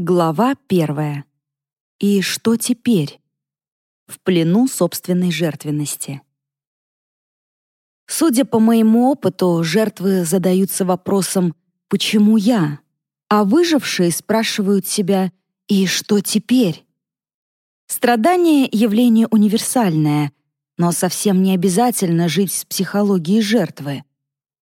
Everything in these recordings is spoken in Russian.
Глава первая. И что теперь? В плену собственной жертвенности. Судя по моему опыту, жертвы задаются вопросом «почему я?», а выжившие спрашивают себя «и что теперь?». Страдание — явление универсальное, но совсем не обязательно жить с психологией жертвы.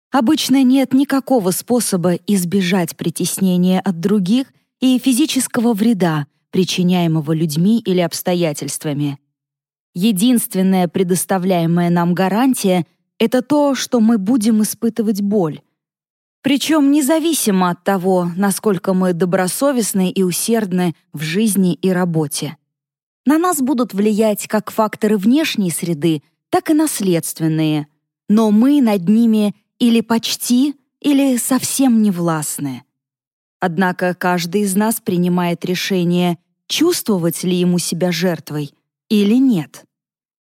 Обычно нет никакого способа избежать притеснения от других и физического вреда, причиняемого людьми или обстоятельствами. Единственная предоставляемая нам гарантия — это то, что мы будем испытывать боль. Причем независимо от того, насколько мы добросовестны и усердны в жизни и работе. На нас будут влиять как факторы внешней среды, так и наследственные, но мы над ними или почти, или совсем не властны. Однако каждый из нас принимает решение, чувствовать ли ему себя жертвой или нет.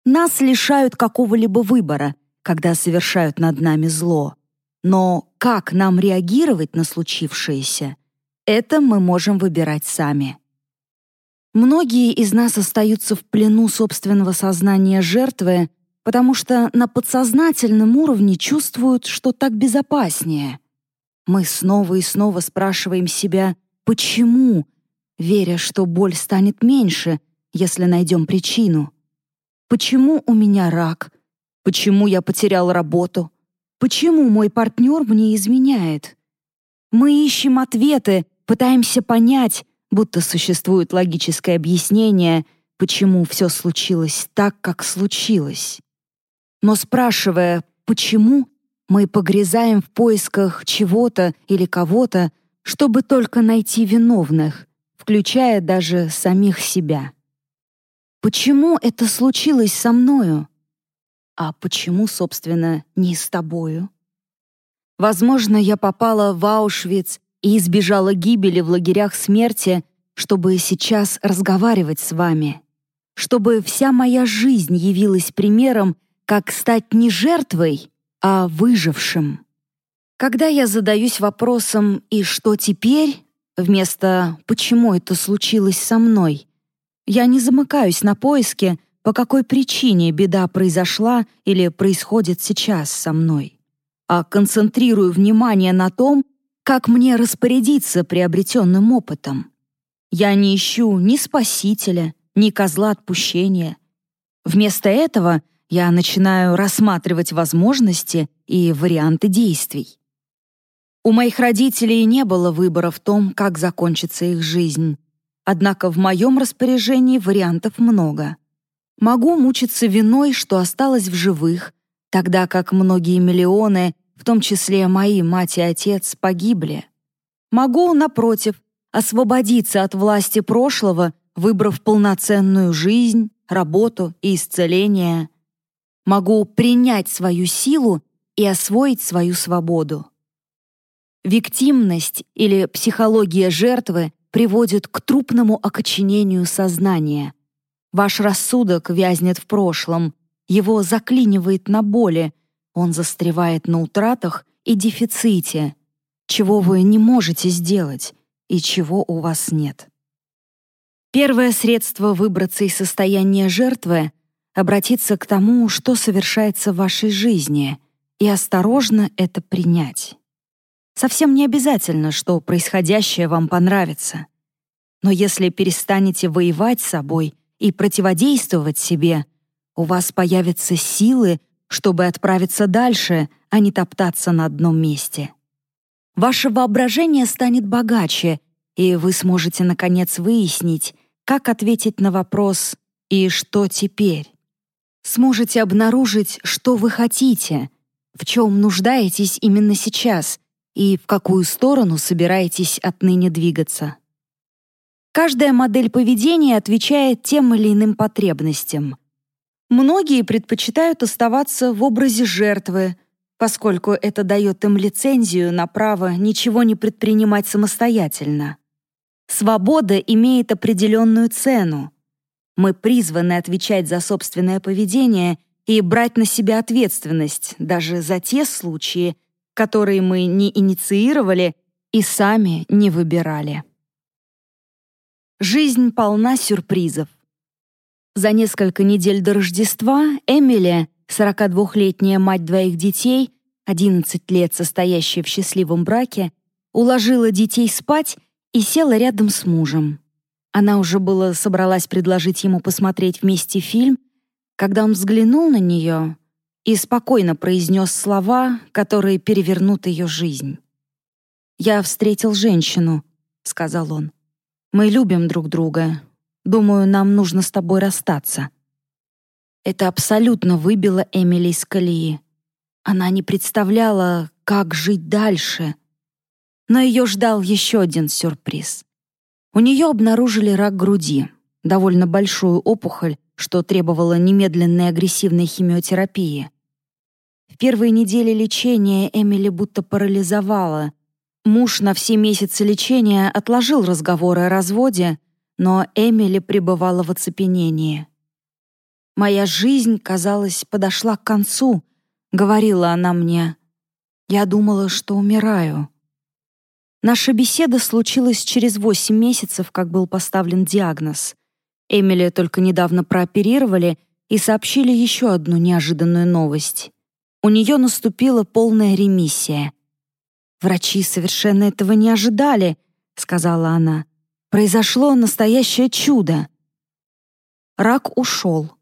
Нас лишают какого-либо выбора, когда совершают над нами зло. Но как нам реагировать на случившееся, это мы можем выбирать сами. Многие из нас остаются в плену собственного сознания жертвы, потому что на подсознательном уровне чувствуют, что так безопаснее — мы снова и снова спрашиваем себя «почему?», веря, что боль станет меньше, если найдем причину. Почему у меня рак? Почему я потерял работу? Почему мой партнер мне изменяет? Мы ищем ответы, пытаемся понять, будто существует логическое объяснение, почему все случилось так, как случилось. Но спрашивая «почему?», мы погрязаем в поисках чего-то или кого-то, чтобы только найти виновных, включая даже самих себя. Почему это случилось со мною? А почему, собственно, не с тобою? Возможно, я попала в Аушвиц и избежала гибели в лагерях смерти, чтобы сейчас разговаривать с вами, чтобы вся моя жизнь явилась примером, как стать не жертвой, а выжившим. Когда я задаюсь вопросом «и что теперь?» вместо «почему это случилось со мной?», я не замыкаюсь на поиске, по какой причине беда произошла или происходит сейчас со мной, а концентрирую внимание на том, как мне распорядиться приобретенным опытом. Я не ищу ни спасителя, ни козла отпущения. Вместо этого я начинаю рассматривать возможности и варианты действий. У моих родителей не было выбора в том, как закончится их жизнь. Однако в моем распоряжении вариантов много. Могу мучиться виной, что осталось в живых, тогда как многие миллионы, в том числе мои мать и отец, погибли. Могу, напротив, освободиться от власти прошлого, выбрав полноценную жизнь, работу и исцеление — могу принять свою силу и освоить свою свободу. Виктимность или психология жертвы приводит к трупному окоченению сознания. Ваш рассудок вязнет в прошлом, его заклинивает на боли, он застревает на утратах и дефиците, чего вы не можете сделать и чего у вас нет. Первое средство выбраться из состояния жертвы обратиться к тому, что совершается в вашей жизни, и осторожно это принять. Совсем не обязательно, что происходящее вам понравится. Но если перестанете воевать с собой и противодействовать себе, у вас появятся силы, чтобы отправиться дальше, а не топтаться на одном месте. Ваше воображение станет богаче, и вы сможете, наконец, выяснить, как ответить на вопрос «И что теперь?». Сможете обнаружить, что вы хотите, в чем нуждаетесь именно сейчас и в какую сторону собираетесь отныне двигаться. Каждая модель поведения отвечает тем или иным потребностям. Многие предпочитают оставаться в образе жертвы, поскольку это дает им лицензию на право ничего не предпринимать самостоятельно. Свобода имеет определенную цену, мы призваны отвечать за собственное поведение и брать на себя ответственность даже за те случаи, которые мы не инициировали и сами не выбирали. Жизнь полна сюрпризов. За несколько недель до Рождества Эмили, 42-летняя мать двоих детей, 11 лет состоящая в счастливом браке, уложила детей спать и села рядом с мужем. Она уже было собралась предложить ему посмотреть вместе фильм, когда он взглянул на нее и спокойно произнес слова, которые перевернут ее жизнь. «Я встретил женщину», — сказал он. «Мы любим друг друга. Думаю, нам нужно с тобой расстаться». Это абсолютно выбило Эмили из колеи. Она не представляла, как жить дальше. Но ее ждал еще один сюрприз. У нее обнаружили рак груди, довольно большую опухоль, что требовало немедленной агрессивной химиотерапии. В первые недели лечения Эмили будто парализовала. Муж на все месяцы лечения отложил разговоры о разводе, но Эмили пребывала в оцепенении. «Моя жизнь, казалось, подошла к концу», — говорила она мне. «Я думала, что умираю». Наша беседа случилась через восемь месяцев, как был поставлен диагноз. Эмили только недавно прооперировали и сообщили еще одну неожиданную новость. У нее наступила полная ремиссия. «Врачи совершенно этого не ожидали», — сказала она. «Произошло настоящее чудо». Рак ушел.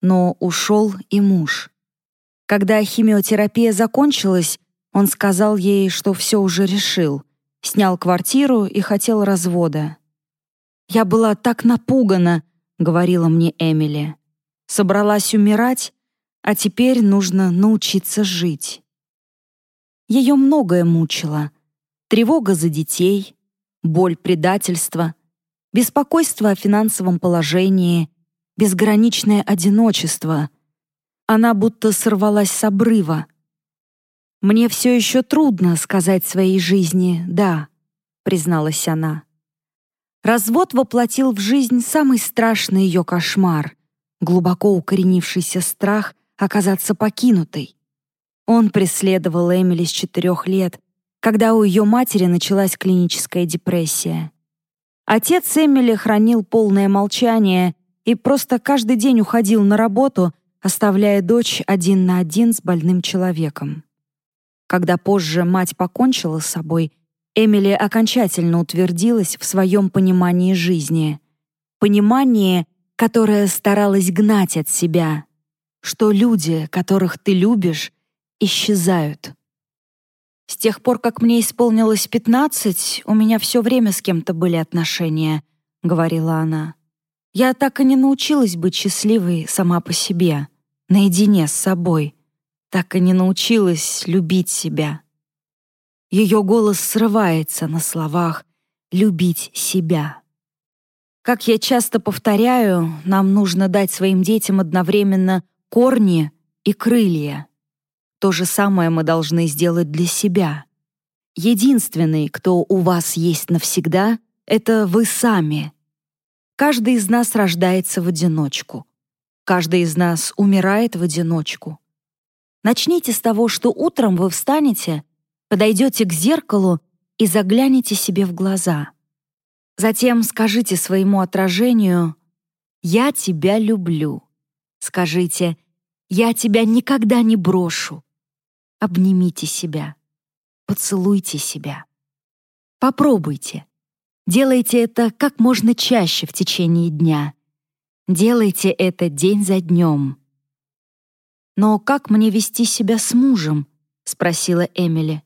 Но ушел и муж. Когда химиотерапия закончилась, он сказал ей, что все уже решил — снял квартиру и хотел развода. «Я была так напугана», — говорила мне Эмили. «Собралась умирать, а теперь нужно научиться жить». Ее многое мучило. Тревога за детей, боль предательства, беспокойство о финансовом положении, безграничное одиночество. Она будто сорвалась с обрыва, «Мне все еще трудно сказать своей жизни «да», — призналась она. Развод воплотил в жизнь самый страшный ее кошмар, глубоко укоренившийся страх оказаться покинутой. Он преследовал Эмили с четырех лет, когда у ее матери началась клиническая депрессия. Отец Эмили хранил полное молчание и просто каждый день уходил на работу, оставляя дочь один на один с больным человеком. Когда позже мать покончила с собой, Эмили окончательно утвердилась в своем понимании жизни. Понимание, которое старалась гнать от себя, что люди, которых ты любишь, исчезают. С тех пор, как мне исполнилось пятнадцать, у меня все время с кем-то были отношения, — говорила она. Я так и не научилась быть счастливой сама по себе, наедине с собой — так и не научилась любить себя. Ее голос срывается на словах «любить себя». Как я часто повторяю, нам нужно дать своим детям одновременно корни и крылья. То же самое мы должны сделать для себя. Единственный, кто у вас есть навсегда, это вы сами. Каждый из нас рождается в одиночку. Каждый из нас умирает в одиночку. Начните с того, что утром вы встанете, подойдете к зеркалу и заглянете себе в глаза. Затем скажите своему отражению «Я тебя люблю». Скажите «Я тебя никогда не брошу». Обнимите себя. Поцелуйте себя. Попробуйте. Делайте это как можно чаще в течение дня. Делайте это день за днем. «Но как мне вести себя с мужем?» — спросила Эмили.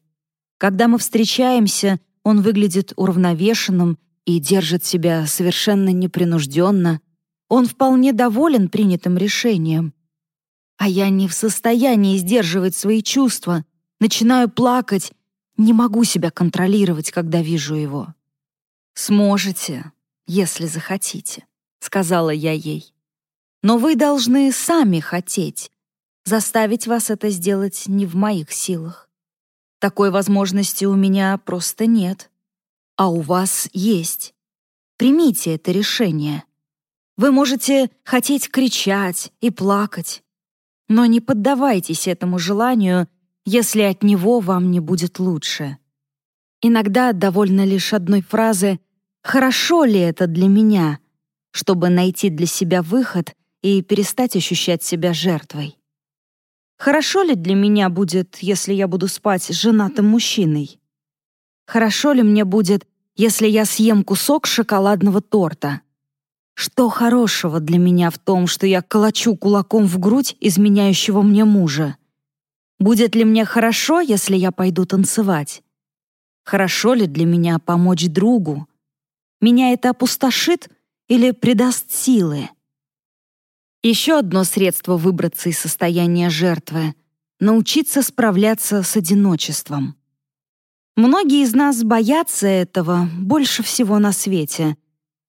«Когда мы встречаемся, он выглядит уравновешенным и держит себя совершенно непринужденно. Он вполне доволен принятым решением. А я не в состоянии сдерживать свои чувства, начинаю плакать, не могу себя контролировать, когда вижу его». «Сможете, если захотите», — сказала я ей. «Но вы должны сами хотеть, Заставить вас это сделать не в моих силах. Такой возможности у меня просто нет. А у вас есть. Примите это решение. Вы можете хотеть кричать и плакать, но не поддавайтесь этому желанию, если от него вам не будет лучше. Иногда довольно лишь одной фразы Хорошо ли это для меня, чтобы найти для себя выход и перестать ощущать себя жертвой? Хорошо ли для меня будет, если я буду спать с женатым мужчиной? Хорошо ли мне будет, если я съем кусок шоколадного торта? Что хорошего для меня в том, что я колочу кулаком в грудь изменяющего мне мужа? Будет ли мне хорошо, если я пойду танцевать? Хорошо ли для меня помочь другу? Меня это опустошит или придаст силы? Еще одно средство выбраться из состояния жертвы — научиться справляться с одиночеством. Многие из нас боятся этого больше всего на свете.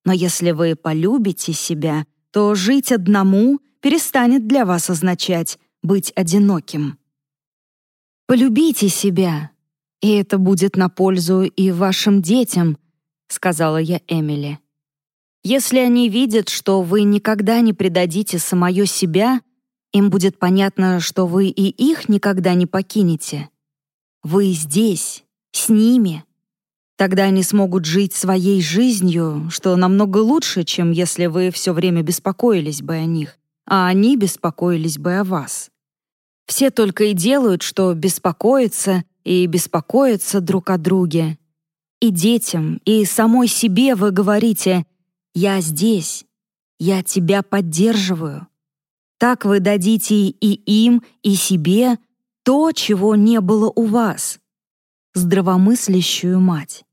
Но если вы полюбите себя, то жить одному перестанет для вас означать быть одиноким. Полюбите себя, и это будет на пользу и вашим детям, сказала я Эмили. Если они видят, что вы никогда не предадите самое себя, им будет понятно, что вы и их никогда не покинете. Вы здесь, с ними. Тогда они смогут жить своей жизнью, что намного лучше, чем если вы все время беспокоились бы о них, а они беспокоились бы о вас. Все только и делают, что беспокоятся и беспокоятся друг о друге. И детям, и самой себе вы говорите «Я здесь, я тебя поддерживаю». Так вы дадите и им, и себе то, чего не было у вас здравомыслящую мать.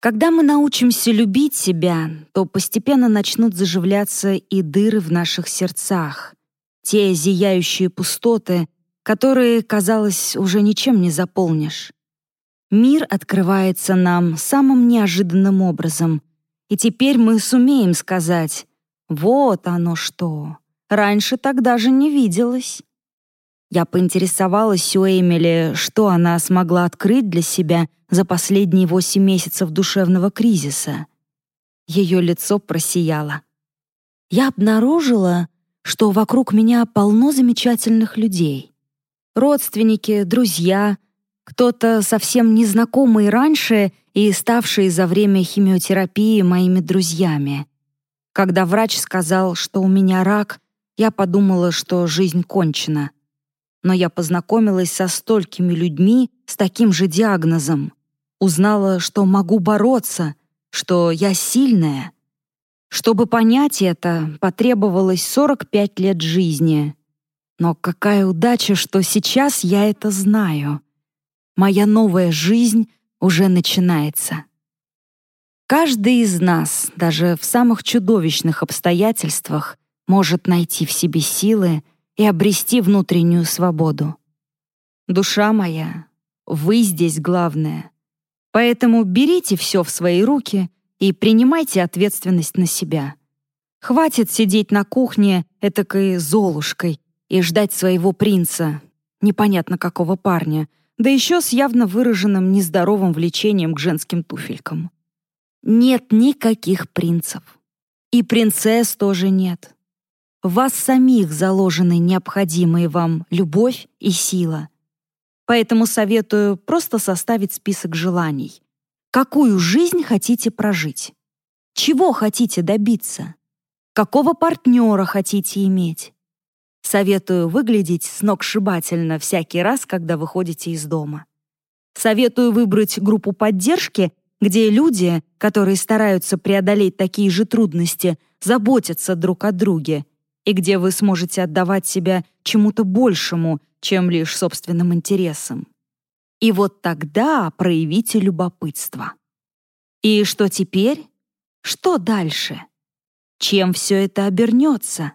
Когда мы научимся любить себя, то постепенно начнут заживляться и дыры в наших сердцах, те зияющие пустоты, которые, казалось, уже ничем не заполнишь. Мир открывается нам самым неожиданным образом, и теперь мы сумеем сказать «Вот оно что! Раньше так даже не виделось». Я поинтересовалась у Эмили, что она смогла открыть для себя за последние восемь месяцев душевного кризиса. Ее лицо просияло. Я обнаружила, что вокруг меня полно замечательных людей. Родственники, друзья, кто-то совсем незнакомый раньше и ставший за время химиотерапии моими друзьями. Когда врач сказал, что у меня рак, я подумала, что жизнь кончена — но я познакомилась со столькими людьми с таким же диагнозом. Узнала, что могу бороться, что я сильная. Чтобы понять это, потребовалось 45 лет жизни. Но какая удача, что сейчас я это знаю. Моя новая жизнь уже начинается. Каждый из нас, даже в самых чудовищных обстоятельствах, может найти в себе силы и обрести внутреннюю свободу. Душа моя, вы здесь главное. Поэтому берите все в свои руки и принимайте ответственность на себя. Хватит сидеть на кухне этакой золушкой и ждать своего принца, непонятно какого парня, да еще с явно выраженным нездоровым влечением к женским туфелькам. Нет никаких принцев. И принцесс тоже нет. В вас самих заложены необходимые вам любовь и сила. Поэтому советую просто составить список желаний. Какую жизнь хотите прожить? Чего хотите добиться? Какого партнера хотите иметь? Советую выглядеть сногсшибательно всякий раз, когда выходите из дома. Советую выбрать группу поддержки, где люди, которые стараются преодолеть такие же трудности, заботятся друг о друге и где вы сможете отдавать себя чему-то большему, чем лишь собственным интересам. И вот тогда проявите любопытство. И что теперь? Что дальше? Чем все это обернется?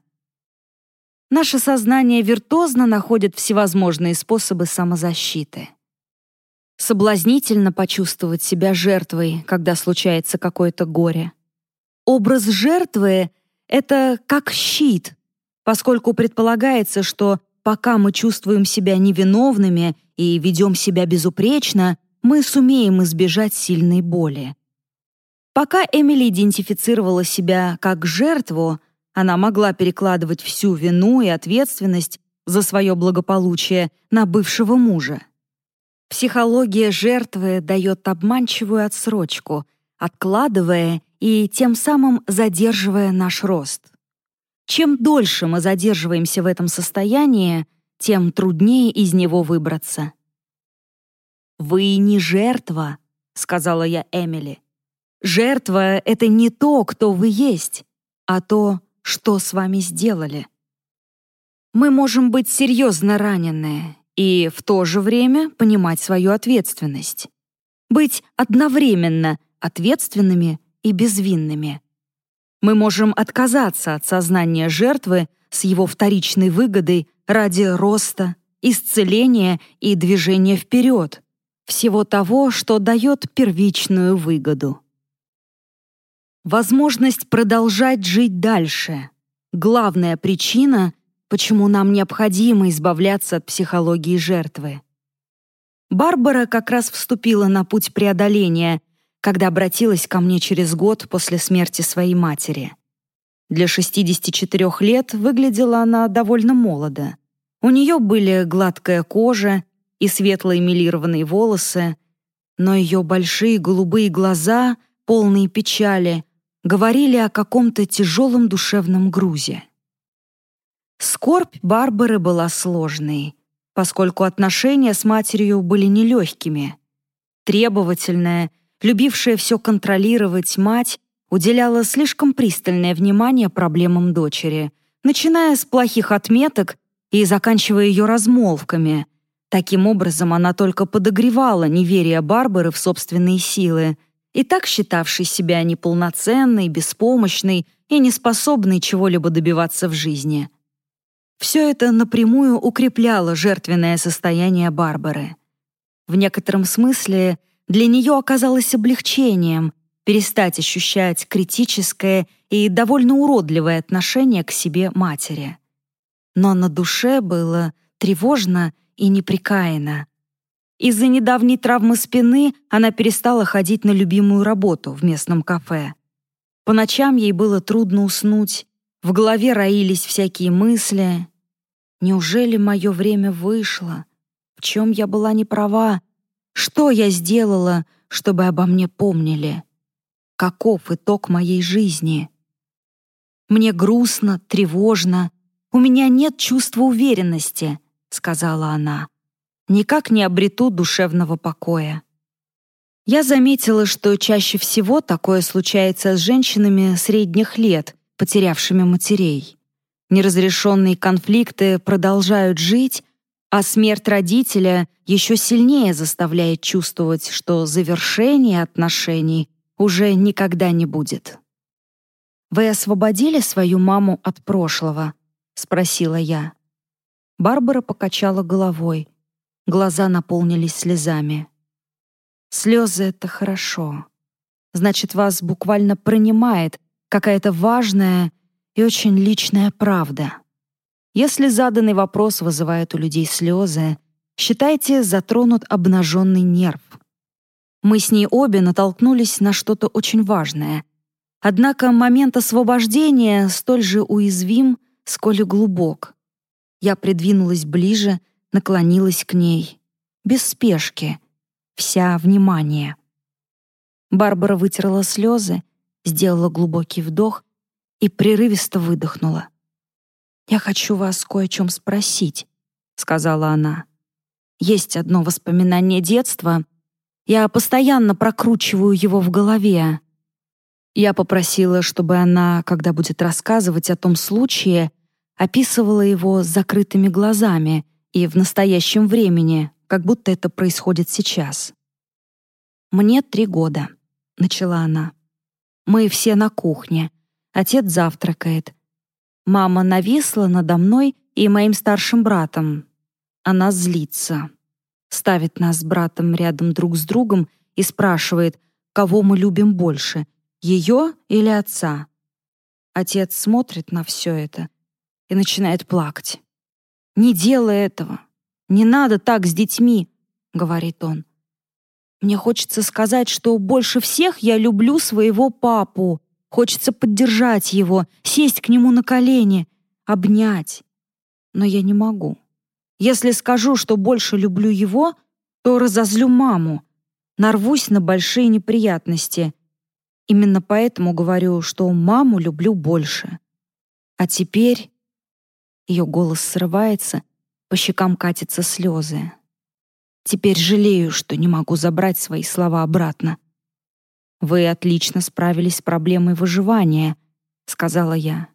Наше сознание виртуозно находит всевозможные способы самозащиты. Соблазнительно почувствовать себя жертвой, когда случается какое-то горе. Образ жертвы — это как щит, поскольку предполагается, что пока мы чувствуем себя невиновными и ведем себя безупречно, мы сумеем избежать сильной боли. Пока Эмили идентифицировала себя как жертву, она могла перекладывать всю вину и ответственность за свое благополучие на бывшего мужа. Психология жертвы дает обманчивую отсрочку, откладывая и тем самым задерживая наш рост. Чем дольше мы задерживаемся в этом состоянии, тем труднее из него выбраться. «Вы не жертва», — сказала я Эмили. «Жертва — это не то, кто вы есть, а то, что с вами сделали. Мы можем быть серьезно ранены и в то же время понимать свою ответственность. Быть одновременно ответственными и безвинными. Мы можем отказаться от сознания жертвы с его вторичной выгодой ради роста, исцеления и движения вперед, всего того, что дает первичную выгоду. Возможность продолжать жить дальше — главная причина, почему нам необходимо избавляться от психологии жертвы. Барбара как раз вступила на путь преодоления, когда обратилась ко мне через год после смерти своей матери. Для 64 лет выглядела она довольно молодо. У нее были гладкая кожа и светлые милированные волосы, но ее большие голубые глаза, полные печали, говорили о каком-то тяжелом душевном грузе. Скорбь Барбары была сложной, поскольку отношения с матерью были нелегкими. Требовательная, любившая все контролировать мать уделяла слишком пристальное внимание проблемам дочери, начиная с плохих отметок и заканчивая ее размолвками. Таким образом, она только подогревала неверие Барбары в собственные силы, и так считавшей себя неполноценной, беспомощной и неспособной чего-либо добиваться в жизни. Все это напрямую укрепляло жертвенное состояние Барбары. В некотором смысле для нее оказалось облегчением перестать ощущать критическое и довольно уродливое отношение к себе матери. Но на душе было тревожно и неприкаянно. Из-за недавней травмы спины она перестала ходить на любимую работу в местном кафе. По ночам ей было трудно уснуть, в голове роились всякие мысли. Неужели мое время вышло? В чем я была не права? Что я сделала, чтобы обо мне помнили? Каков итог моей жизни? Мне грустно, тревожно. У меня нет чувства уверенности, сказала она. Никак не обрету душевного покоя. Я заметила, что чаще всего такое случается с женщинами средних лет, потерявшими матерей. Неразрешенные конфликты продолжают жить, а смерть родителя еще сильнее заставляет чувствовать, что завершение отношений уже никогда не будет. «Вы освободили свою маму от прошлого?» — спросила я. Барбара покачала головой. Глаза наполнились слезами. «Слезы — это хорошо. Значит, вас буквально пронимает какая-то важная и очень личная правда». Если заданный вопрос вызывает у людей слезы, считайте, затронут обнаженный нерв. Мы с ней обе натолкнулись на что-то очень важное. Однако момент освобождения столь же уязвим, сколь и глубок. Я придвинулась ближе, наклонилась к ней. Без спешки. Вся внимание. Барбара вытерла слезы, сделала глубокий вдох и прерывисто выдохнула. «Я хочу вас кое о чем спросить», — сказала она. «Есть одно воспоминание детства. Я постоянно прокручиваю его в голове». Я попросила, чтобы она, когда будет рассказывать о том случае, описывала его с закрытыми глазами и в настоящем времени, как будто это происходит сейчас. «Мне три года», — начала она. «Мы все на кухне. Отец завтракает. Мама нависла надо мной и моим старшим братом. Она злится. Ставит нас с братом рядом друг с другом и спрашивает, кого мы любим больше, ее или отца. Отец смотрит на все это и начинает плакать. «Не делай этого! Не надо так с детьми!» — говорит он. «Мне хочется сказать, что больше всех я люблю своего папу, Хочется поддержать его, сесть к нему на колени, обнять. Но я не могу. Если скажу, что больше люблю его, то разозлю маму, нарвусь на большие неприятности, Именно поэтому говорю, что маму люблю больше. А теперь... Ее голос срывается, по щекам катятся слезы. Теперь жалею, что не могу забрать свои слова обратно. «Вы отлично справились с проблемой выживания», — сказала я.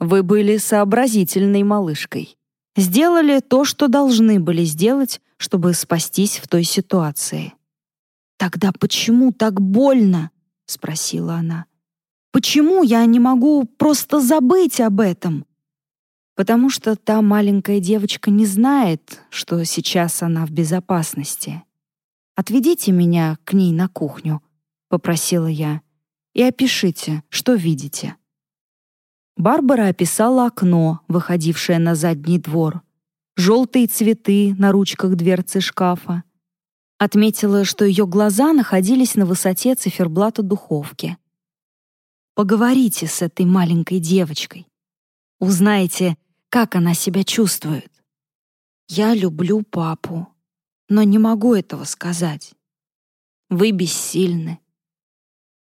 «Вы были сообразительной малышкой. Сделали то, что должны были сделать, чтобы спастись в той ситуации». «Тогда почему так больно?» — спросила она. «Почему я не могу просто забыть об этом?» Потому что та маленькая девочка не знает, что сейчас она в безопасности. «Отведите меня к ней на кухню», — попросила я, «и опишите, что видите». Барбара описала окно, выходившее на задний двор, желтые цветы на ручках дверцы шкафа. Отметила, что ее глаза находились на высоте циферблата духовки. «Поговорите с этой маленькой девочкой. Узнайте, как она себя чувствует. Я люблю папу, но не могу этого сказать. Вы бессильны.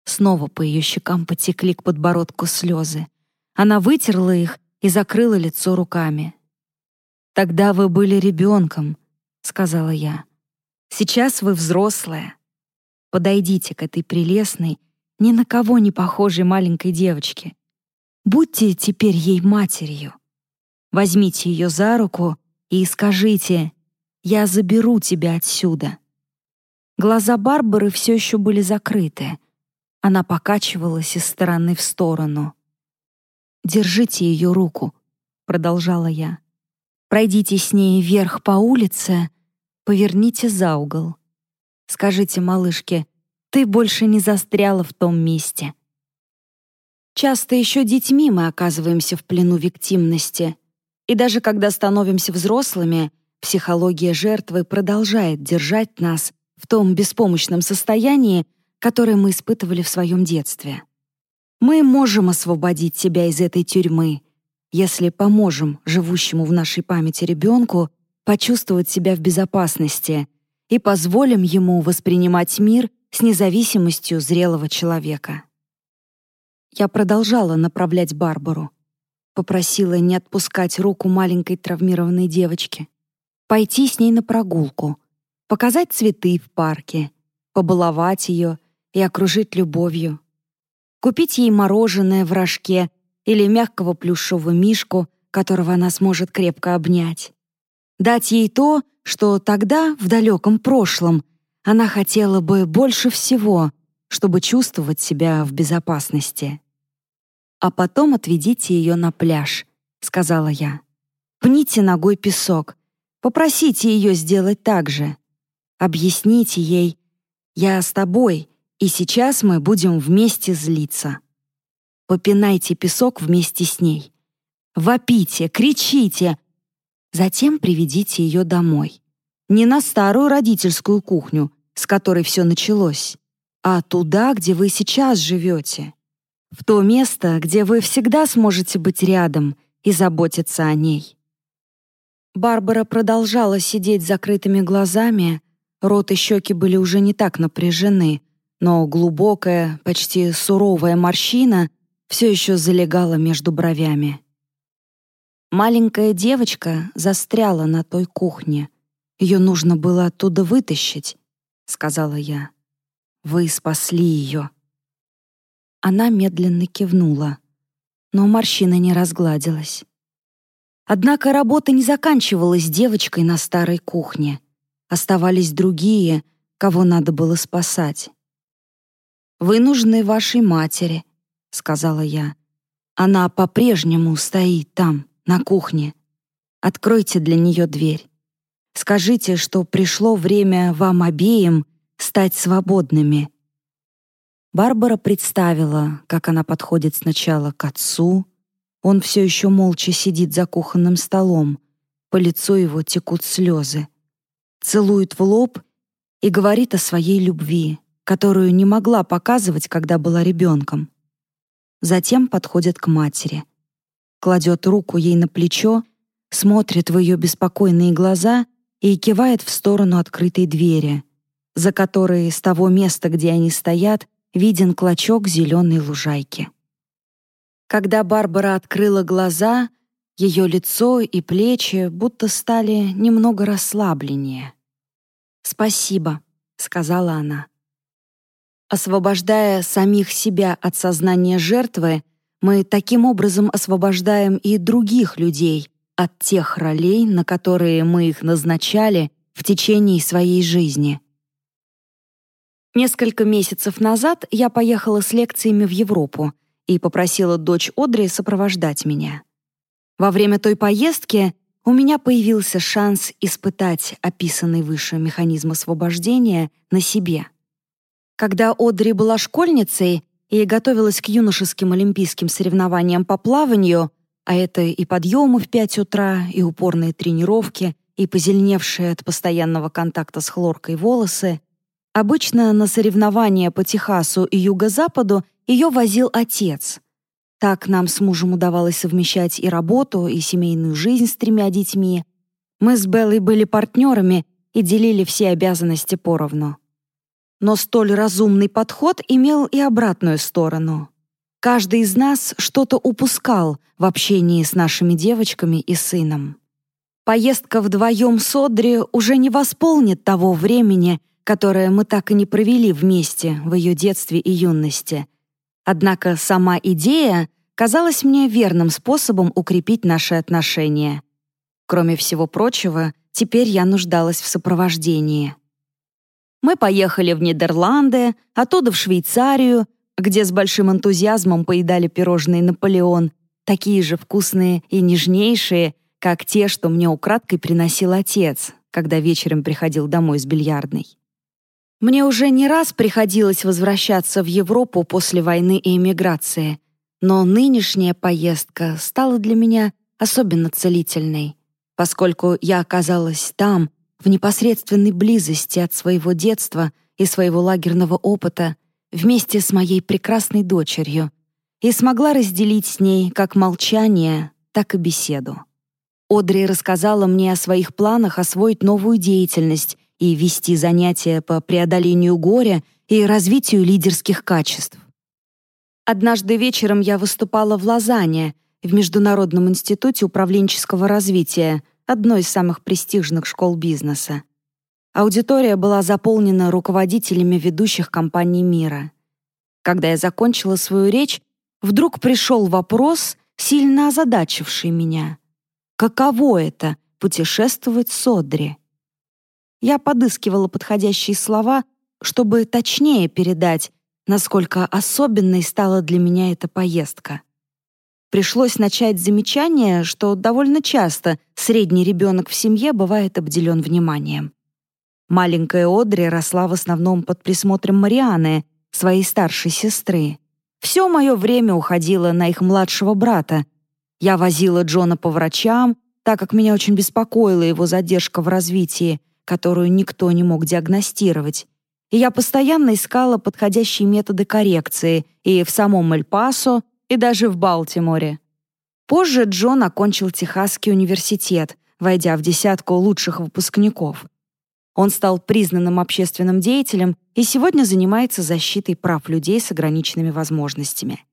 Снова по ее щекам потекли к подбородку слезы. Она вытерла их и закрыла лицо руками. «Тогда вы были ребенком», — сказала я. «Сейчас вы взрослая. Подойдите к этой прелестной, ни на кого не похожей маленькой девочке. Будьте теперь ей матерью. Возьмите ее за руку и скажите «Я заберу тебя отсюда». Глаза Барбары все еще были закрыты. Она покачивалась из стороны в сторону. «Держите ее руку», — продолжала я. «Пройдите с ней вверх по улице, поверните за угол. Скажите малышке, ты больше не застряла в том месте». Часто еще детьми мы оказываемся в плену виктимности — и даже когда становимся взрослыми, психология жертвы продолжает держать нас в том беспомощном состоянии, которое мы испытывали в своем детстве. Мы можем освободить себя из этой тюрьмы, если поможем живущему в нашей памяти ребенку почувствовать себя в безопасности и позволим ему воспринимать мир с независимостью зрелого человека. Я продолжала направлять Барбару. Попросила не отпускать руку маленькой травмированной девочки. Пойти с ней на прогулку. Показать цветы в парке. Побаловать ее и окружить любовью. Купить ей мороженое в рожке или мягкого плюшевого мишку, которого она сможет крепко обнять. Дать ей то, что тогда, в далеком прошлом, она хотела бы больше всего, чтобы чувствовать себя в безопасности а потом отведите ее на пляж», — сказала я. «Пните ногой песок, попросите ее сделать так же. Объясните ей, я с тобой, и сейчас мы будем вместе злиться. Попинайте песок вместе с ней. Вопите, кричите. Затем приведите ее домой. Не на старую родительскую кухню, с которой все началось, а туда, где вы сейчас живете в то место, где вы всегда сможете быть рядом и заботиться о ней. Барбара продолжала сидеть с закрытыми глазами, рот и щеки были уже не так напряжены, но глубокая, почти суровая морщина все еще залегала между бровями. Маленькая девочка застряла на той кухне. Ее нужно было оттуда вытащить, — сказала я. Вы спасли ее. Она медленно кивнула, но морщина не разгладилась. Однако работа не заканчивалась девочкой на старой кухне. Оставались другие, кого надо было спасать. «Вы нужны вашей матери», — сказала я. «Она по-прежнему стоит там, на кухне. Откройте для нее дверь. Скажите, что пришло время вам обеим стать свободными Барбара представила, как она подходит сначала к отцу. Он все еще молча сидит за кухонным столом. По лицу его текут слезы. Целует в лоб и говорит о своей любви, которую не могла показывать, когда была ребенком. Затем подходит к матери. Кладет руку ей на плечо, смотрит в ее беспокойные глаза и кивает в сторону открытой двери, за которой с того места, где они стоят, виден клочок зеленой лужайки. Когда Барбара открыла глаза, ее лицо и плечи будто стали немного расслабленнее. «Спасибо», — сказала она. Освобождая самих себя от сознания жертвы, мы таким образом освобождаем и других людей от тех ролей, на которые мы их назначали в течение своей жизни. Несколько месяцев назад я поехала с лекциями в Европу и попросила дочь Одри сопровождать меня. Во время той поездки у меня появился шанс испытать описанный выше механизм освобождения на себе. Когда Одри была школьницей и готовилась к юношеским олимпийским соревнованиям по плаванию, а это и подъемы в 5 утра, и упорные тренировки, и позеленевшие от постоянного контакта с хлоркой волосы, обычно на соревнования по Техасу и Юго-Западу ее возил отец. Так нам с мужем удавалось совмещать и работу, и семейную жизнь с тремя детьми. Мы с Беллой были партнерами и делили все обязанности поровну. Но столь разумный подход имел и обратную сторону. Каждый из нас что-то упускал в общении с нашими девочками и сыном. Поездка вдвоем с Одри уже не восполнит того времени, которое мы так и не провели вместе в ее детстве и юности. Однако сама идея казалась мне верным способом укрепить наши отношения. Кроме всего прочего, теперь я нуждалась в сопровождении. Мы поехали в Нидерланды, оттуда в Швейцарию, где с большим энтузиазмом поедали пирожные «Наполеон», такие же вкусные и нежнейшие, как те, что мне украдкой приносил отец, когда вечером приходил домой с бильярдной. Мне уже не раз приходилось возвращаться в Европу после войны и эмиграции, но нынешняя поездка стала для меня особенно целительной, поскольку я оказалась там, в непосредственной близости от своего детства и своего лагерного опыта вместе с моей прекрасной дочерью и смогла разделить с ней как молчание, так и беседу. Одри рассказала мне о своих планах освоить новую деятельность и вести занятия по преодолению горя и развитию лидерских качеств. Однажды вечером я выступала в Лозанне, в Международном институте управленческого развития, одной из самых престижных школ бизнеса. Аудитория была заполнена руководителями ведущих компаний мира. Когда я закончила свою речь, вдруг пришел вопрос, сильно озадачивший меня. Каково это — путешествовать с Одри? Я подыскивала подходящие слова, чтобы точнее передать, насколько особенной стала для меня эта поездка. Пришлось начать замечание, что довольно часто средний ребенок в семье бывает обделен вниманием. Маленькая Одри росла в основном под присмотром Марианы, своей старшей сестры. Все мое время уходило на их младшего брата. Я возила Джона по врачам, так как меня очень беспокоила его задержка в развитии, которую никто не мог диагностировать. И я постоянно искала подходящие методы коррекции и в самом Эль-Пасо, и даже в Балтиморе. Позже Джон окончил Техасский университет, войдя в десятку лучших выпускников. Он стал признанным общественным деятелем и сегодня занимается защитой прав людей с ограниченными возможностями.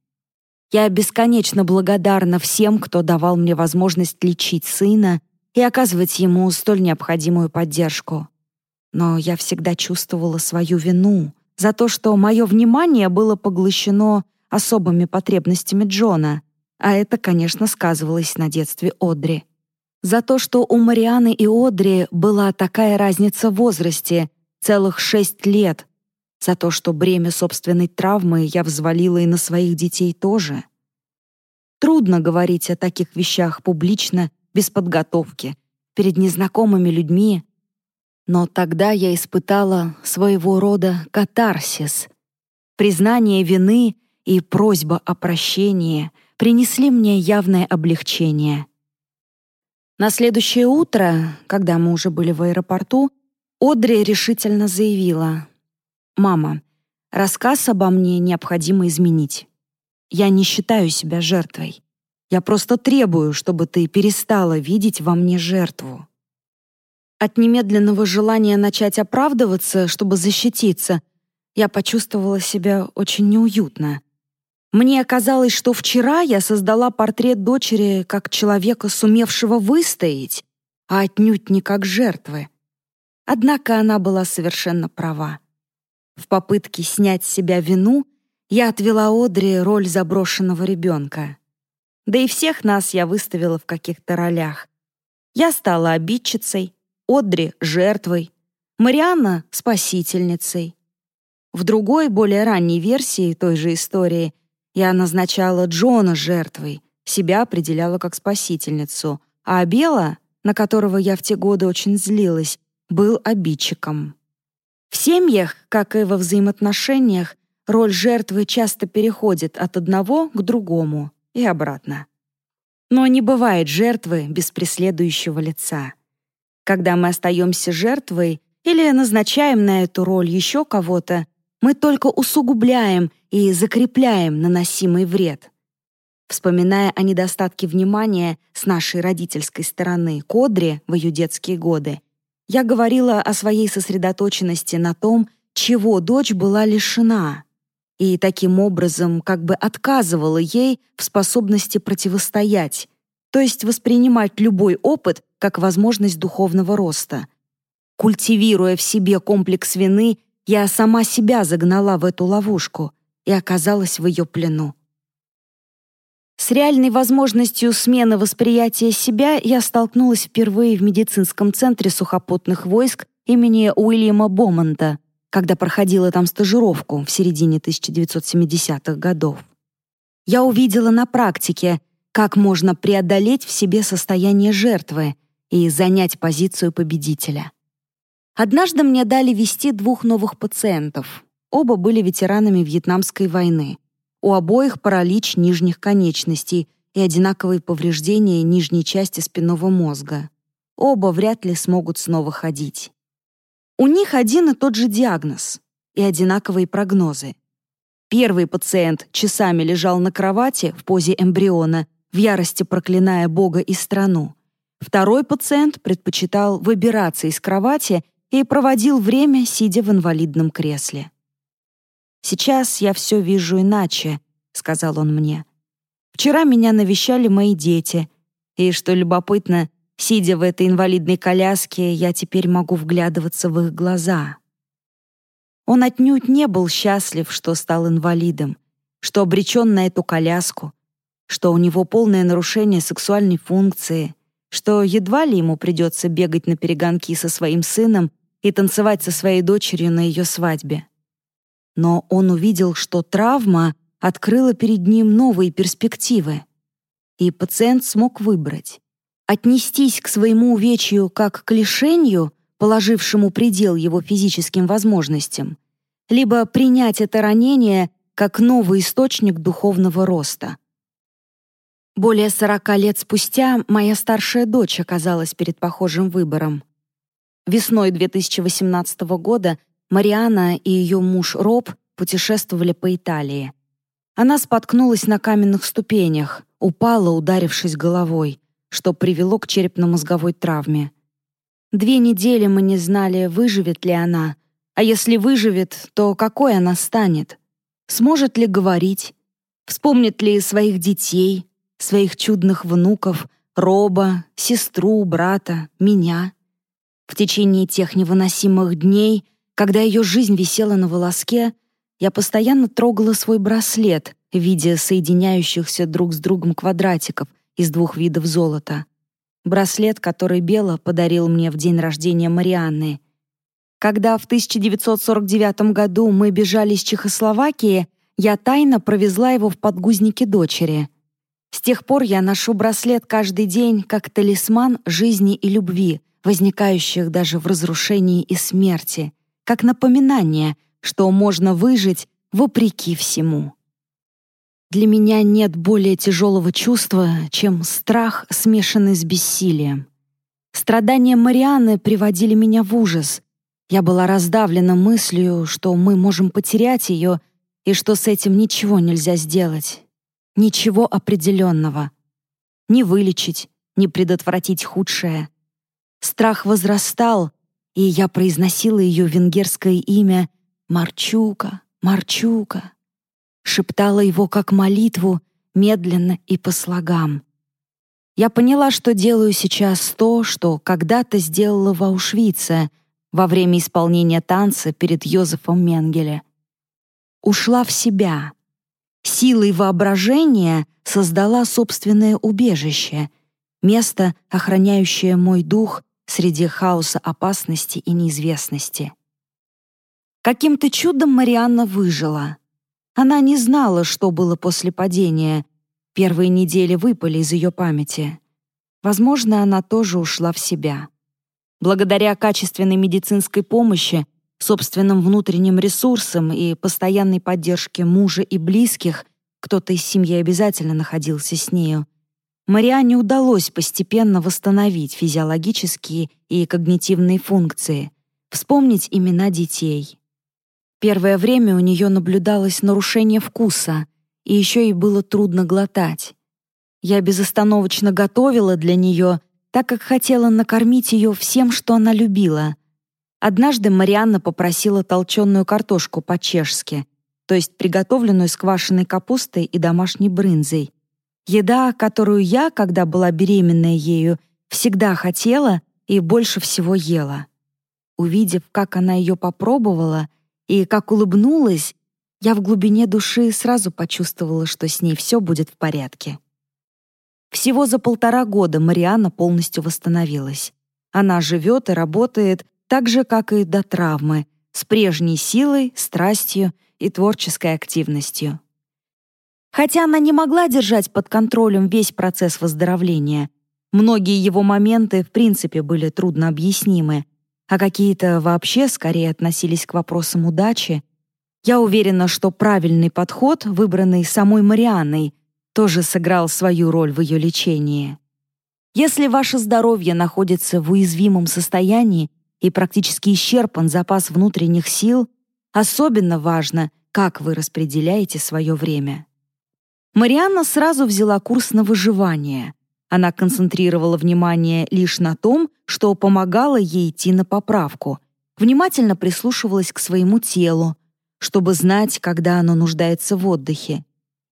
Я бесконечно благодарна всем, кто давал мне возможность лечить сына и оказывать ему столь необходимую поддержку. Но я всегда чувствовала свою вину за то, что мое внимание было поглощено особыми потребностями Джона, а это, конечно, сказывалось на детстве Одри. За то, что у Марианы и Одри была такая разница в возрасте, целых шесть лет. За то, что бремя собственной травмы я взвалила и на своих детей тоже. Трудно говорить о таких вещах публично, без подготовки, перед незнакомыми людьми. Но тогда я испытала своего рода катарсис. Признание вины и просьба о прощении принесли мне явное облегчение. На следующее утро, когда мы уже были в аэропорту, Одри решительно заявила, «Мама, рассказ обо мне необходимо изменить. Я не считаю себя жертвой. Я просто требую, чтобы ты перестала видеть во мне жертву». От немедленного желания начать оправдываться, чтобы защититься, я почувствовала себя очень неуютно. Мне казалось, что вчера я создала портрет дочери как человека, сумевшего выстоять, а отнюдь не как жертвы. Однако она была совершенно права. В попытке снять с себя вину я отвела Одри роль заброшенного ребенка. Да и всех нас я выставила в каких-то ролях. Я стала обидчицей, Одри — жертвой, Марианна — спасительницей. В другой, более ранней версии той же истории я назначала Джона жертвой, себя определяла как спасительницу, а Бела, на которого я в те годы очень злилась, был обидчиком. В семьях, как и во взаимоотношениях, роль жертвы часто переходит от одного к другому и обратно. Но не бывает жертвы без преследующего лица. Когда мы остаемся жертвой или назначаем на эту роль еще кого-то, мы только усугубляем и закрепляем наносимый вред. Вспоминая о недостатке внимания с нашей родительской стороны Кодре в ее детские годы, я говорила о своей сосредоточенности на том, чего дочь была лишена, и таким образом как бы отказывала ей в способности противостоять, то есть воспринимать любой опыт как возможность духовного роста. Культивируя в себе комплекс вины, я сама себя загнала в эту ловушку и оказалась в ее плену. С реальной возможностью смены восприятия себя я столкнулась впервые в медицинском центре сухопутных войск имени Уильяма Бомонда, когда проходила там стажировку в середине 1970-х годов. Я увидела на практике, как можно преодолеть в себе состояние жертвы и занять позицию победителя. Однажды мне дали вести двух новых пациентов. Оба были ветеранами Вьетнамской войны. У обоих паралич нижних конечностей и одинаковые повреждения нижней части спинного мозга. Оба вряд ли смогут снова ходить. У них один и тот же диагноз и одинаковые прогнозы. Первый пациент часами лежал на кровати в позе эмбриона, в ярости проклиная Бога и страну. Второй пациент предпочитал выбираться из кровати и проводил время, сидя в инвалидном кресле. «Сейчас я все вижу иначе», — сказал он мне. «Вчера меня навещали мои дети, и, что любопытно, сидя в этой инвалидной коляске, я теперь могу вглядываться в их глаза». Он отнюдь не был счастлив, что стал инвалидом, что обречен на эту коляску, что у него полное нарушение сексуальной функции, что едва ли ему придется бегать на перегонки со своим сыном и танцевать со своей дочерью на ее свадьбе. Но он увидел, что травма открыла перед ним новые перспективы. И пациент смог выбрать. Отнестись к своему увечью как к лишению, положившему предел его физическим возможностям, либо принять это ранение как новый источник духовного роста. Более сорока лет спустя моя старшая дочь оказалась перед похожим выбором. Весной 2018 года Мариана и ее муж Роб путешествовали по Италии. Она споткнулась на каменных ступенях, упала, ударившись головой, что привело к черепно-мозговой травме. Две недели мы не знали, выживет ли она, а если выживет, то какой она станет? Сможет ли говорить? Вспомнит ли своих детей, своих чудных внуков, Роба, сестру, брата, меня? В течение тех невыносимых дней, когда ее жизнь висела на волоске, я постоянно трогала свой браслет в виде соединяющихся друг с другом квадратиков из двух видов золота. Браслет, который Бела подарил мне в день рождения Марианны. Когда в 1949 году мы бежали из Чехословакии, я тайно провезла его в подгузники дочери. С тех пор я ношу браслет каждый день как талисман жизни и любви — возникающих даже в разрушении и смерти, как напоминание, что можно выжить вопреки всему. Для меня нет более тяжелого чувства, чем страх, смешанный с бессилием. Страдания Марианы приводили меня в ужас. Я была раздавлена мыслью, что мы можем потерять ее и что с этим ничего нельзя сделать. Ничего определенного. Не вылечить, не предотвратить худшее — Страх возрастал, и я произносила ее венгерское имя Марчука, Марчука. Шептала его как молитву, медленно и по слогам. Я поняла, что делаю сейчас то, что когда-то сделала в Аушвице во время исполнения танца перед Йозефом Менгеле. Ушла в себя. Силой воображения создала собственное убежище, место, охраняющее мой дух среди хаоса опасности и неизвестности. Каким-то чудом Марианна выжила. Она не знала, что было после падения. Первые недели выпали из ее памяти. Возможно, она тоже ушла в себя. Благодаря качественной медицинской помощи, собственным внутренним ресурсам и постоянной поддержке мужа и близких, кто-то из семьи обязательно находился с нею, Марианне удалось постепенно восстановить физиологические и когнитивные функции, вспомнить имена детей, Первое время у нее наблюдалось нарушение вкуса, и еще ей было трудно глотать. Я безостановочно готовила для нее, так как хотела накормить ее всем, что она любила. Однажды Марианна попросила толченую картошку по-чешски, то есть приготовленную с квашеной капустой и домашней брынзой. Еда, которую я, когда была беременная ею, всегда хотела и больше всего ела. Увидев, как она ее попробовала — и как улыбнулась, я в глубине души сразу почувствовала, что с ней все будет в порядке. Всего за полтора года Марианна полностью восстановилась. Она живет и работает так же, как и до травмы, с прежней силой, страстью и творческой активностью. Хотя она не могла держать под контролем весь процесс выздоровления, многие его моменты в принципе были трудно объяснимы, а какие-то вообще скорее относились к вопросам удачи, я уверена, что правильный подход, выбранный самой Марианной, тоже сыграл свою роль в ее лечении. Если ваше здоровье находится в уязвимом состоянии и практически исчерпан запас внутренних сил, особенно важно, как вы распределяете свое время. Марианна сразу взяла курс на выживание, она концентрировала внимание лишь на том, что помогало ей идти на поправку, внимательно прислушивалась к своему телу, чтобы знать, когда оно нуждается в отдыхе,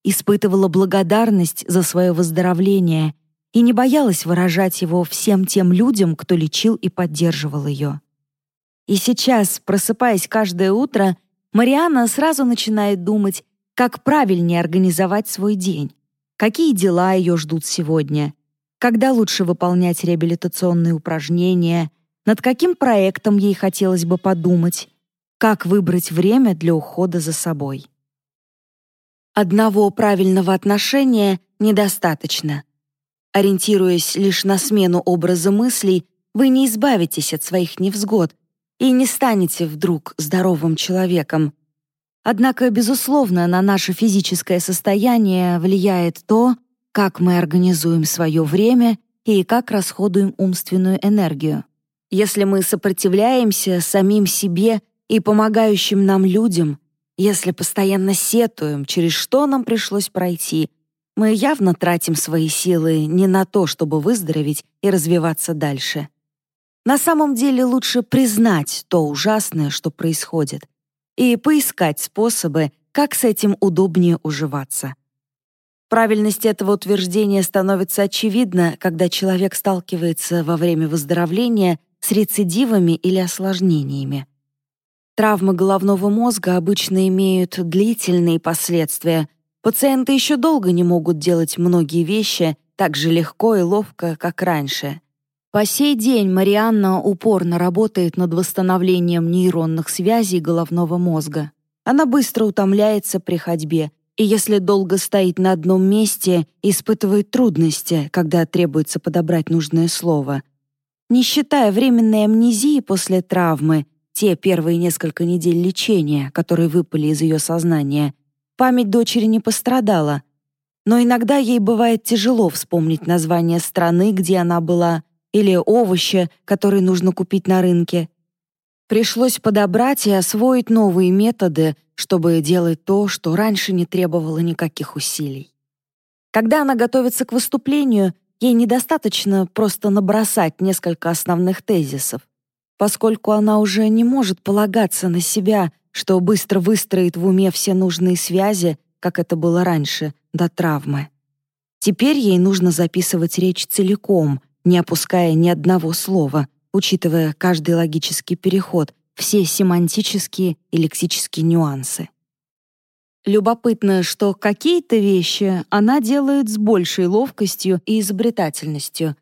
испытывала благодарность за свое выздоровление и не боялась выражать его всем тем людям, кто лечил и поддерживал ее. И сейчас, просыпаясь каждое утро, Мариана сразу начинает думать, как правильнее организовать свой день, какие дела ее ждут сегодня, когда лучше выполнять реабилитационные упражнения, над каким проектом ей хотелось бы подумать, как выбрать время для ухода за собой. Одного правильного отношения недостаточно. Ориентируясь лишь на смену образа мыслей, вы не избавитесь от своих невзгод и не станете вдруг здоровым человеком. Однако, безусловно, на наше физическое состояние влияет то, как мы организуем свое время и как расходуем умственную энергию. Если мы сопротивляемся самим себе и помогающим нам людям, если постоянно сетуем, через что нам пришлось пройти, мы явно тратим свои силы не на то, чтобы выздороветь и развиваться дальше. На самом деле лучше признать то ужасное, что происходит, и поискать способы, как с этим удобнее уживаться. Правильность этого утверждения становится очевидна, когда человек сталкивается во время выздоровления с рецидивами или осложнениями. Травмы головного мозга обычно имеют длительные последствия. Пациенты еще долго не могут делать многие вещи так же легко и ловко, как раньше. По сей день Марианна упорно работает над восстановлением нейронных связей головного мозга. Она быстро утомляется при ходьбе, и если долго стоит на одном месте, испытывает трудности, когда требуется подобрать нужное слово. Не считая временной амнезии после травмы, те первые несколько недель лечения, которые выпали из ее сознания, память дочери не пострадала. Но иногда ей бывает тяжело вспомнить название страны, где она была, или овощи, которые нужно купить на рынке. Пришлось подобрать и освоить новые методы, чтобы делать то, что раньше не требовало никаких усилий. Когда она готовится к выступлению, ей недостаточно просто набросать несколько основных тезисов. Поскольку она уже не может полагаться на себя, что быстро выстроит в уме все нужные связи, как это было раньше, до травмы. Теперь ей нужно записывать речь целиком, не опуская ни одного слова, учитывая каждый логический переход, все семантические и лексические нюансы. Любопытно, что какие-то вещи она делает с большей ловкостью и изобретательностью.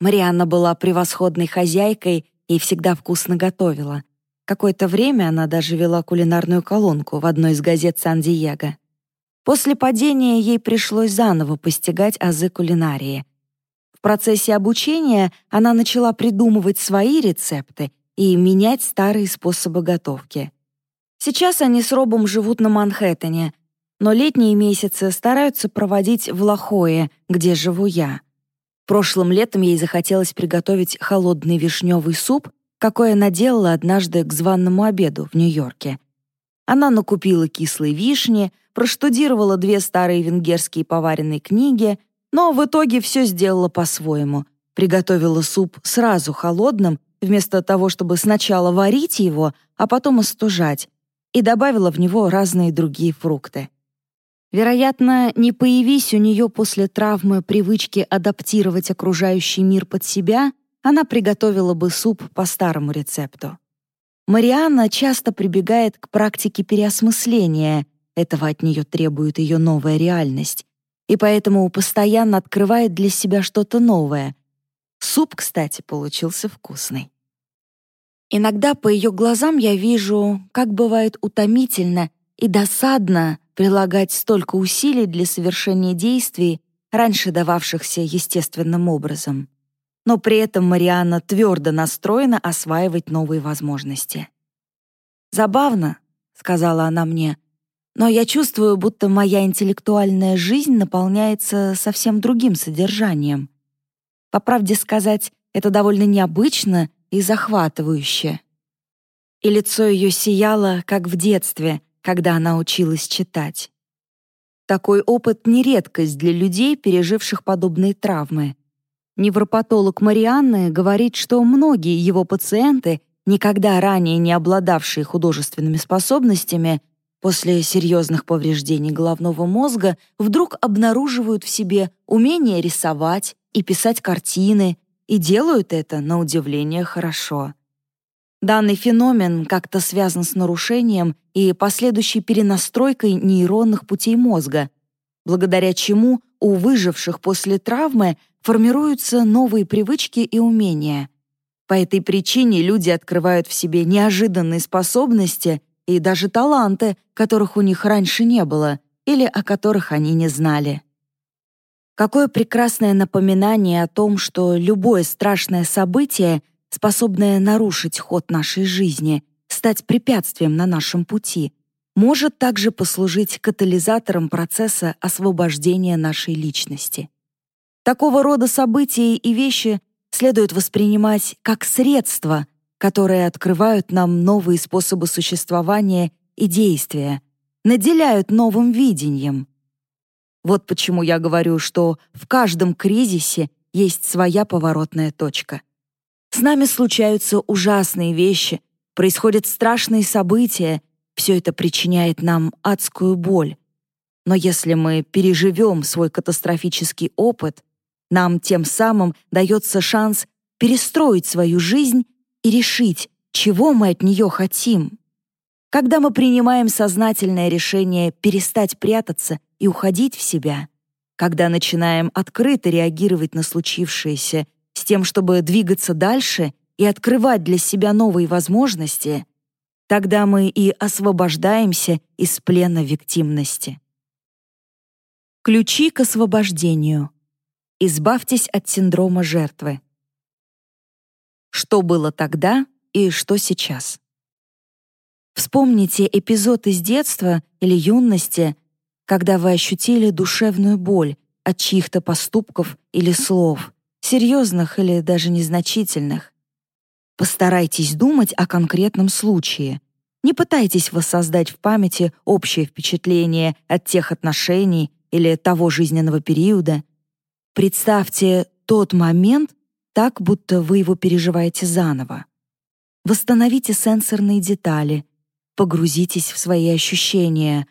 Марианна была превосходной хозяйкой и всегда вкусно готовила. Какое-то время она даже вела кулинарную колонку в одной из газет Сан-Диего. После падения ей пришлось заново постигать азы кулинарии. Процессе обучения она начала придумывать свои рецепты и менять старые способы готовки. Сейчас они с Робом живут на Манхэттене, но летние месяцы стараются проводить в Лохое, где живу я. Прошлым летом ей захотелось приготовить холодный вишневый суп, какой она делала однажды к званному обеду в Нью-Йорке. Она накупила кислой вишни, проштудировала две старые венгерские поваренные книги, но в итоге все сделала по-своему. Приготовила суп сразу холодным, вместо того, чтобы сначала варить его, а потом остужать, и добавила в него разные другие фрукты. Вероятно, не появись у нее после травмы привычки адаптировать окружающий мир под себя, она приготовила бы суп по старому рецепту. Марианна часто прибегает к практике переосмысления, этого от нее требует ее новая реальность, и поэтому постоянно открывает для себя что-то новое. Суп, кстати, получился вкусный. Иногда по ее глазам я вижу, как бывает утомительно и досадно прилагать столько усилий для совершения действий, раньше дававшихся естественным образом но при этом Марианна твердо настроена осваивать новые возможности. «Забавно», — сказала она мне, «но я чувствую, будто моя интеллектуальная жизнь наполняется совсем другим содержанием. По правде сказать, это довольно необычно и захватывающе». И лицо ее сияло, как в детстве, когда она училась читать. Такой опыт — не редкость для людей, переживших подобные травмы — Невропатолог Марианны говорит, что многие его пациенты, никогда ранее не обладавшие художественными способностями, после серьезных повреждений головного мозга вдруг обнаруживают в себе умение рисовать и писать картины, и делают это, на удивление, хорошо. Данный феномен как-то связан с нарушением и последующей перенастройкой нейронных путей мозга, благодаря чему у выживших после травмы формируются новые привычки и умения. По этой причине люди открывают в себе неожиданные способности и даже таланты, которых у них раньше не было или о которых они не знали. Какое прекрасное напоминание о том, что любое страшное событие, способное нарушить ход нашей жизни, стать препятствием на нашем пути, может также послужить катализатором процесса освобождения нашей личности. Такого рода события и вещи следует воспринимать как средства, которые открывают нам новые способы существования и действия, наделяют новым видением. Вот почему я говорю, что в каждом кризисе есть своя поворотная точка. С нами случаются ужасные вещи, происходят страшные события, все это причиняет нам адскую боль. Но если мы переживем свой катастрофический опыт, нам тем самым дается шанс перестроить свою жизнь и решить, чего мы от нее хотим. Когда мы принимаем сознательное решение перестать прятаться и уходить в себя, когда начинаем открыто реагировать на случившееся с тем, чтобы двигаться дальше и открывать для себя новые возможности, тогда мы и освобождаемся из плена виктимности. Ключи к освобождению — Избавьтесь от синдрома жертвы. Что было тогда и что сейчас? Вспомните эпизод из детства или юности, когда вы ощутили душевную боль от чьих-то поступков или слов, серьезных или даже незначительных. Постарайтесь думать о конкретном случае. Не пытайтесь воссоздать в памяти общее впечатление от тех отношений или того жизненного периода. Представьте тот момент так, будто вы его переживаете заново. Восстановите сенсорные детали. погрузитесь в свои ощущения,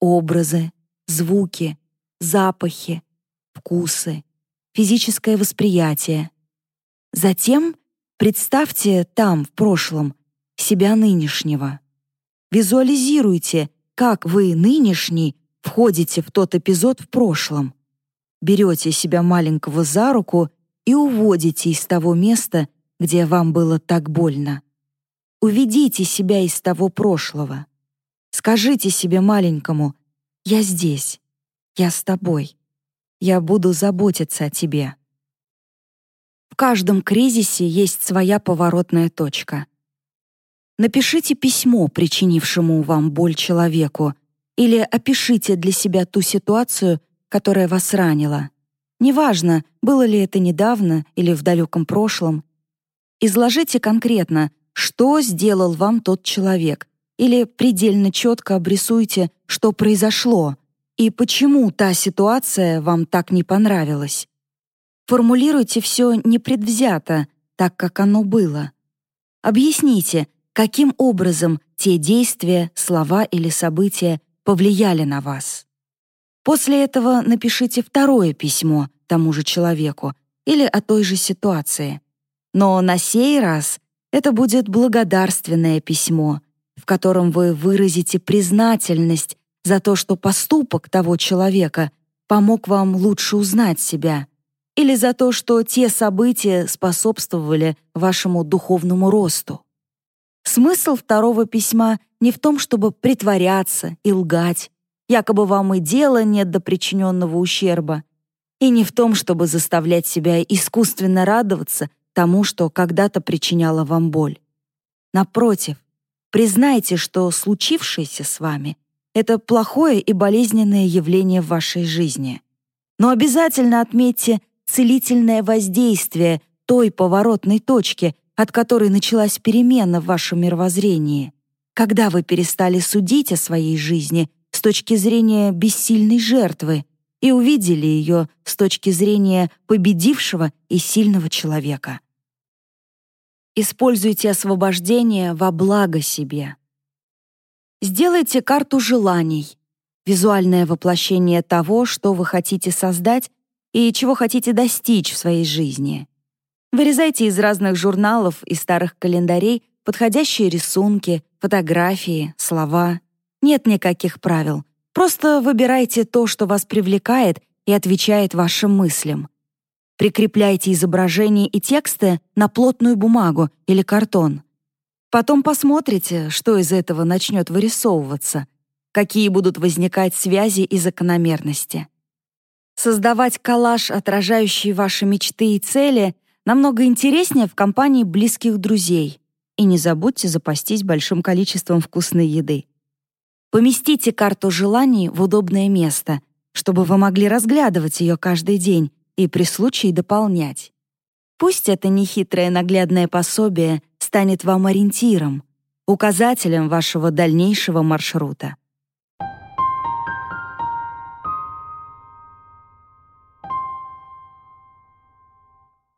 образы, звуки, запахи, вкусы, физическое восприятие. Затем представьте там, в прошлом, себя нынешнего. Визуализируйте, как вы нынешний входите в тот эпизод в прошлом. Берете себя маленького за руку и уводите из того места, где вам было так больно. Уведите себя из того прошлого. Скажите себе маленькому «Я здесь, я с тобой, я буду заботиться о тебе». В каждом кризисе есть своя поворотная точка. Напишите письмо, причинившему вам боль человеку, или опишите для себя ту ситуацию, которая вас ранила. Неважно, было ли это недавно или в далеком прошлом. Изложите конкретно, что сделал вам тот человек, или предельно четко обрисуйте, что произошло и почему та ситуация вам так не понравилась. Формулируйте все непредвзято, так как оно было. Объясните, каким образом те действия, слова или события повлияли на вас. После этого напишите второе письмо тому же человеку или о той же ситуации. Но на сей раз это будет благодарственное письмо, в котором вы выразите признательность за то, что поступок того человека помог вам лучше узнать себя, или за то, что те события способствовали вашему духовному росту. Смысл второго письма не в том, чтобы притворяться и лгать, якобы вам и дела нет до причиненного ущерба, и не в том, чтобы заставлять себя искусственно радоваться тому, что когда-то причиняло вам боль. Напротив, признайте, что случившееся с вами — это плохое и болезненное явление в вашей жизни. Но обязательно отметьте целительное воздействие той поворотной точки, от которой началась перемена в вашем мировоззрении, когда вы перестали судить о своей жизни точки зрения бессильной жертвы и увидели ее с точки зрения победившего и сильного человека. Используйте освобождение во благо себе. Сделайте карту желаний, визуальное воплощение того, что вы хотите создать и чего хотите достичь в своей жизни. Вырезайте из разных журналов и старых календарей подходящие рисунки, фотографии, слова. Нет никаких правил. Просто выбирайте то, что вас привлекает и отвечает вашим мыслям. Прикрепляйте изображения и тексты на плотную бумагу или картон. Потом посмотрите, что из этого начнет вырисовываться, какие будут возникать связи и закономерности. Создавать коллаж, отражающий ваши мечты и цели, намного интереснее в компании близких друзей — и не забудьте запастись большим количеством вкусной еды. Поместите карту желаний в удобное место, чтобы вы могли разглядывать ее каждый день и при случае дополнять. Пусть это нехитрое наглядное пособие станет вам ориентиром, указателем вашего дальнейшего маршрута.